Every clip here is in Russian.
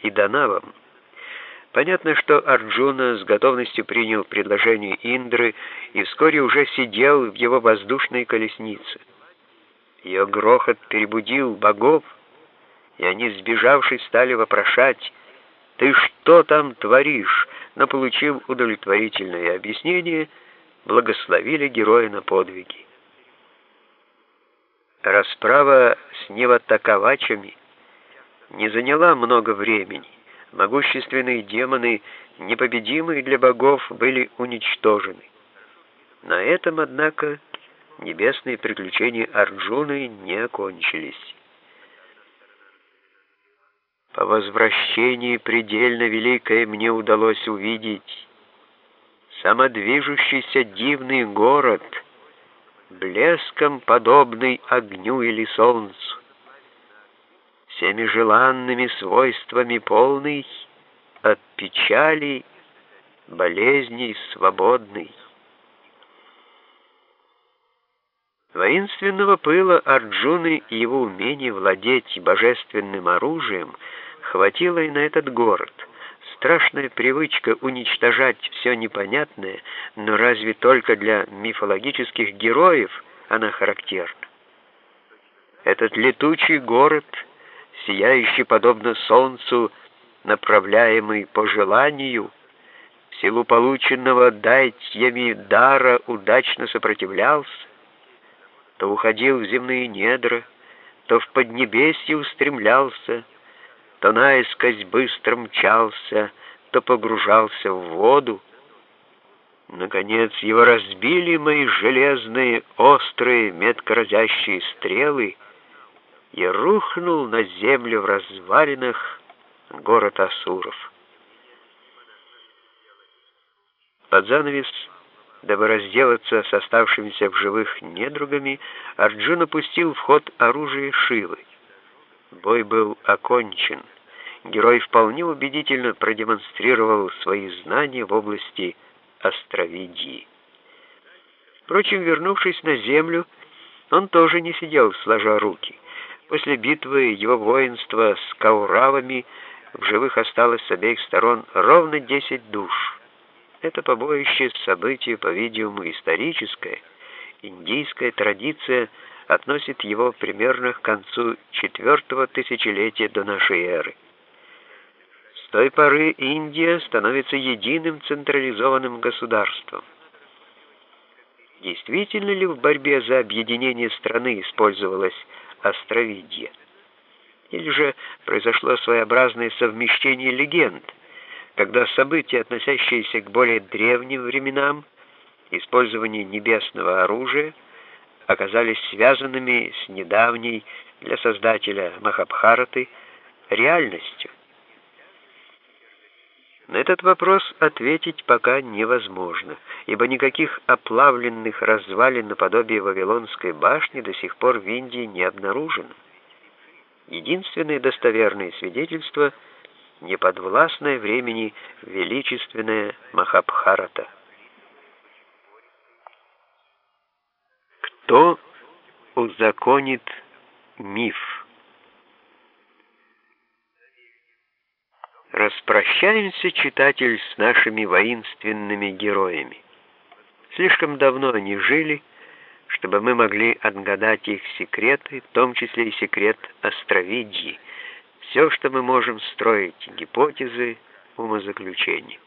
и Данавам. Понятно, что Арджуна с готовностью принял предложение Индры и вскоре уже сидел в его воздушной колеснице. Ее грохот перебудил богов, и они, сбежавшись, стали вопрошать, «Ты что там творишь?» Но, получив удовлетворительное объяснение, благословили героя на подвиги. Расправа с неватаковачами не заняла много времени. Могущественные демоны, непобедимые для богов, были уничтожены. На этом, однако, небесные приключения Арджуны не окончились. По возвращении предельно великое мне удалось увидеть самодвижущийся дивный город, блеском подобный огню или солнцу, всеми желанными свойствами полный, от печали, болезней свободный. Воинственного пыла Арджуны и его умения владеть божественным оружием хватило и на этот город. Страшная привычка уничтожать все непонятное, но разве только для мифологических героев она характерна. Этот летучий город, сияющий подобно солнцу, направляемый по желанию, в силу полученного дайтьями дара удачно сопротивлялся, то уходил в земные недра, то в поднебесье устремлялся, то наискось быстро мчался, то погружался в воду. Наконец его разбили мои железные, острые, меткоразящие стрелы, и рухнул на землю в развалинах город Асуров. Под занавес Дабы разделаться с оставшимися в живых недругами, Арджуна пустил в ход оружие Шивы. Бой был окончен. Герой вполне убедительно продемонстрировал свои знания в области астровидии. Впрочем, вернувшись на землю, он тоже не сидел сложа руки. После битвы его воинства с кауравами в живых осталось с обеих сторон ровно десять душ. Это побоище событие, по-видимому, историческое. Индийская традиция относит его примерно к концу четвертого тысячелетия до нашей эры. С той поры Индия становится единым централизованным государством. Действительно ли в борьбе за объединение страны использовалась астровидия? Или же произошло своеобразное совмещение легенд – когда события, относящиеся к более древним временам, использование небесного оружия, оказались связанными с недавней для создателя Махабхараты реальностью. На этот вопрос ответить пока невозможно, ибо никаких оплавленных развалин наподобие Вавилонской башни до сих пор в Индии не обнаружено. Единственное достоверное свидетельство – неподвластное времени величественная Махабхарата. Кто узаконит миф? Распрощаемся, читатель, с нашими воинственными героями. Слишком давно они жили, чтобы мы могли отгадать их секреты, в том числе и секрет островидьи, все, что мы можем строить, гипотезы, умозаключения.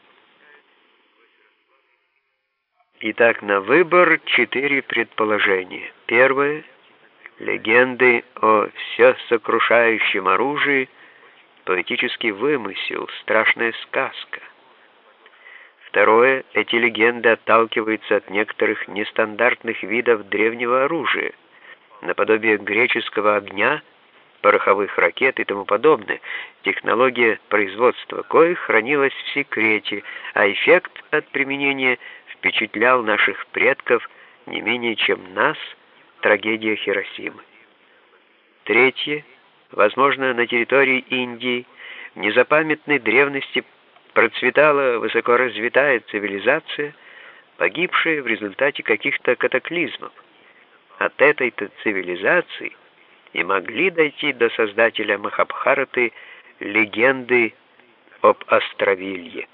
Итак, на выбор четыре предположения. Первое — легенды о всесокрушающем оружии, поэтический вымысел, страшная сказка. Второе — эти легенды отталкиваются от некоторых нестандартных видов древнего оружия, наподобие греческого огня — пороховых ракет и тому подобное, технология производства коих хранилась в секрете, а эффект от применения впечатлял наших предков не менее, чем нас, трагедия Хиросимы. Третье. Возможно, на территории Индии в незапамятной древности процветала высокоразвитая цивилизация, погибшая в результате каких-то катаклизмов. От этой-то цивилизации и могли дойти до создателя Махабхараты легенды об Островилье.